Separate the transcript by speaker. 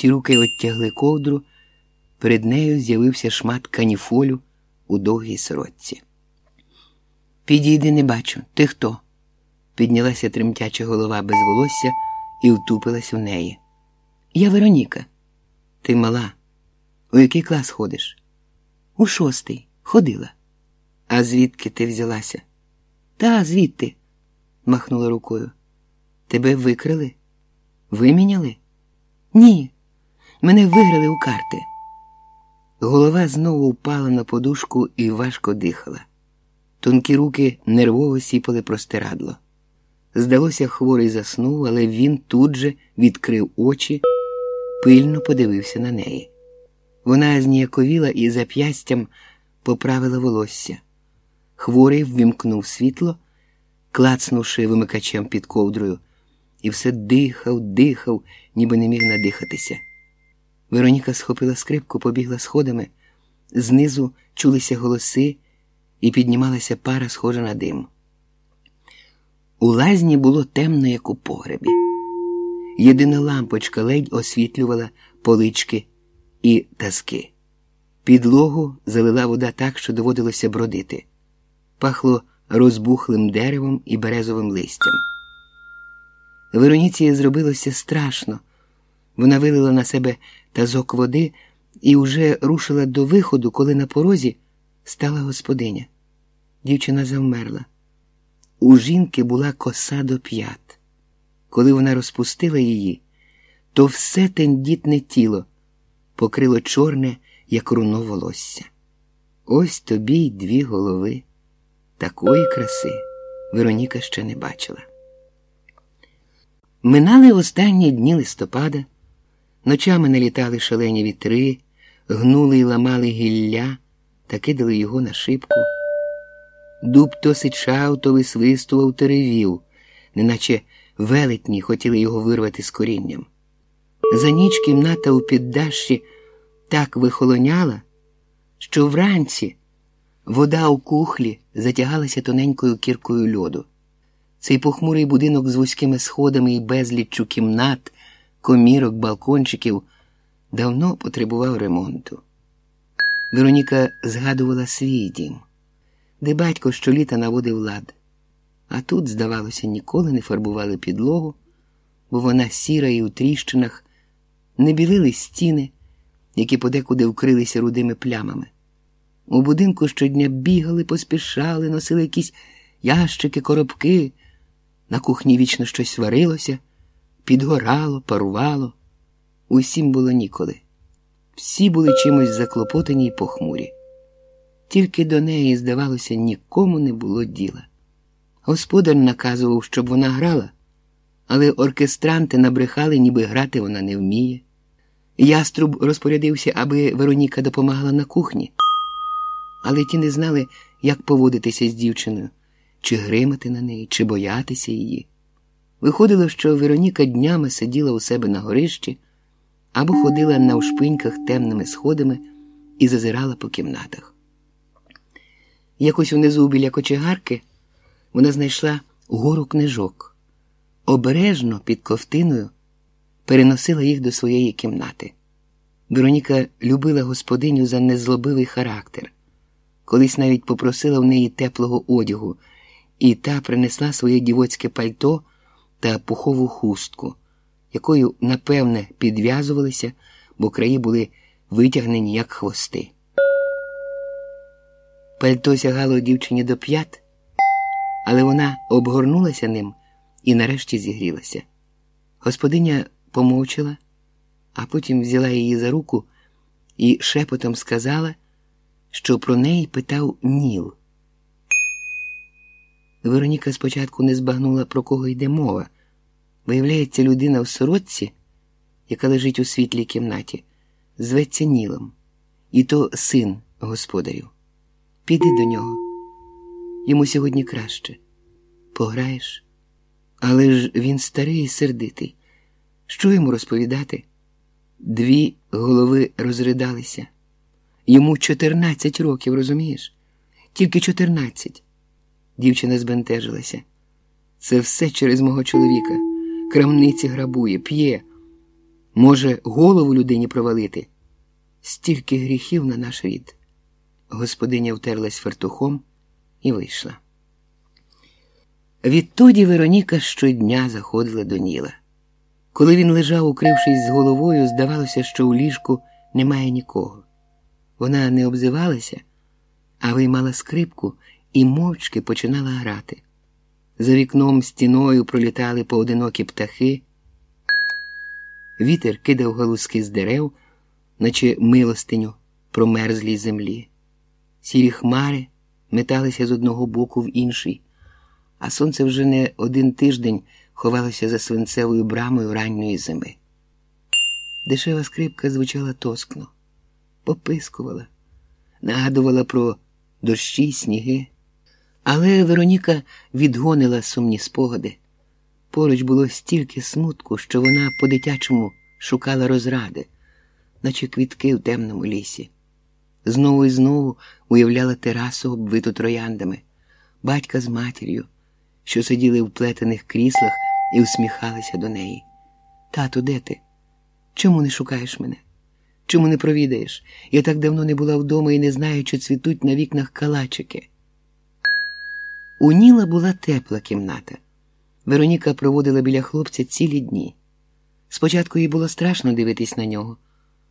Speaker 1: Ті руки оттягли ковдру, перед нею з'явився шмат каніфолю у довгій сорочці. Підійди, не бачу. Ти хто? Піднялася тремтяча голова без волосся і втупилась в неї. Я Вероніка. Ти мала. У який клас ходиш? У шостий. Ходила. А звідки ти взялася? Та звідти, махнула рукою. Тебе викрили? Виміняли? Ні. Мене виграли у карти. Голова знову впала на подушку і важко дихала. Тонкі руки нервово сіпали простирадло. Здалося, хворий заснув, але він тут же відкрив очі, пильно подивився на неї. Вона зніяковіла і зап'ястям поправила волосся. Хворий ввімкнув світло, клацнувши вимикачем під ковдрою, і все дихав, дихав, ніби не міг надихатися. Вероніка схопила скрипку, побігла сходами, знизу чулися голоси і піднімалася пара, схожа на дим. У лазні було темно, як у погребі. Єдина лампочка ледь освітлювала полички і таски. Підлогу залила вода так, що доводилося бродити. Пахло розбухлим деревом і березовим листям. Вероніці зробилося страшно. Вона вилила на себе тазок води і вже рушила до виходу, коли на порозі стала господиня. Дівчина завмерла. У жінки була коса до п'ят. Коли вона розпустила її, то все тендітне тіло покрило чорне, як руно волосся. Ось тобі й дві голови. Такої краси Вероніка ще не бачила. Минали останні дні листопада, ночами налітали шалені вітри, гнули й ламали гілля та кидали його на шибку. Дуб то сичав, то висвистував, то ревів, неначе велетні хотіли його вирвати з корінням. За ніч кімната у піддашші так вихолоняла, що вранці вода у кухлі затягалася тоненькою кіркою льоду. Цей похмурий будинок з вузькими сходами і безліччю кімнат, комірок, балкончиків давно потребував ремонту. Вероніка згадувала свій дім, де батько щоліта наводив лад, а тут, здавалося, ніколи не фарбували підлогу, бо вона сіра і у тріщинах, не білили стіни, які подекуди вкрилися рудими плямами. У будинку щодня бігали, поспішали, носили якісь ящики, коробки. На кухні вічно щось варилося, підгорало, парувало. Усім було ніколи. Всі були чимось заклопотані й похмурі. Тільки до неї, здавалося, нікому не було діла. Господар наказував, щоб вона грала, але оркестранти набрехали, ніби грати вона не вміє. Яструб розпорядився, аби Вероніка допомагала на кухні, але ті не знали, як поводитися з дівчиною, чи гримати на неї, чи боятися її. Виходило, що Вероніка днями сиділа у себе на горищі або ходила на ушпиньках темними сходами і зазирала по кімнатах. Якось унизу біля кочегарки вона знайшла гору книжок, обережно під ковтиною переносила їх до своєї кімнати. Вероніка любила господиню за незлобивий характер, колись навіть попросила в неї теплого одягу, і та принесла своє дівоцьке пальто та пухову хустку, якою, напевне, підв'язувалися, бо краї були витягнені, як хвости. Пальто сягало дівчині до п'ят, але вона обгорнулася ним і нарешті зігрілася. Господиня помовчала, а потім взяла її за руку і шепотом сказала, що про неї питав Ніл. Вероніка спочатку не збагнула, про кого йде мова. Виявляється, людина в сорочці, яка лежить у світлій кімнаті, зветься Нілом, і то син господарю. Піди до нього. Йому сьогодні краще. Пограєш. Але ж він старий і сердитий. Що йому розповідати? Дві голови розридалися. Йому чотирнадцять років, розумієш? Тільки чотирнадцять. Дівчина збентежилася. Це все через мого чоловіка. Крамниці грабує, п'є. Може, голову людині провалити? Стільки гріхів на наш рід. Господиня втерлась фартухом і вийшла. Відтоді Вероніка щодня заходила до Ніла. Коли він лежав, укрившись з головою, здавалося, що у ліжку немає нікого. Вона не обзивалася, а виймала скрипку і мовчки починала грати. За вікном стіною пролітали поодинокі птахи. Вітер кидав галузки з дерев, наче милостиню промерзлій землі. Сірі хмари металися з одного боку в інший, а сонце вже не один тиждень ховалося за свинцевою брамою ранньої зими. Дешева скрипка звучала тоскно, попискувала, нагадувала про дощі, сніги. Але Вероніка відгонила сумні спогади. Поруч було стільки смутку, що вона по-дитячому шукала розради, наче квітки в темному лісі. Знову і знову уявляла терасу, обвиту трояндами, батька з матір'ю, що сиділи в плетених кріслах і усміхалися до неї. Тату, де ти? Чому не шукаєш мене? Чому не провідаєш? Я так давно не була вдома і не знаю, чи цвітуть на вікнах калачики. У Ніла була тепла кімната. Вероніка проводила біля хлопця цілі дні. Спочатку їй було страшно дивитись на нього.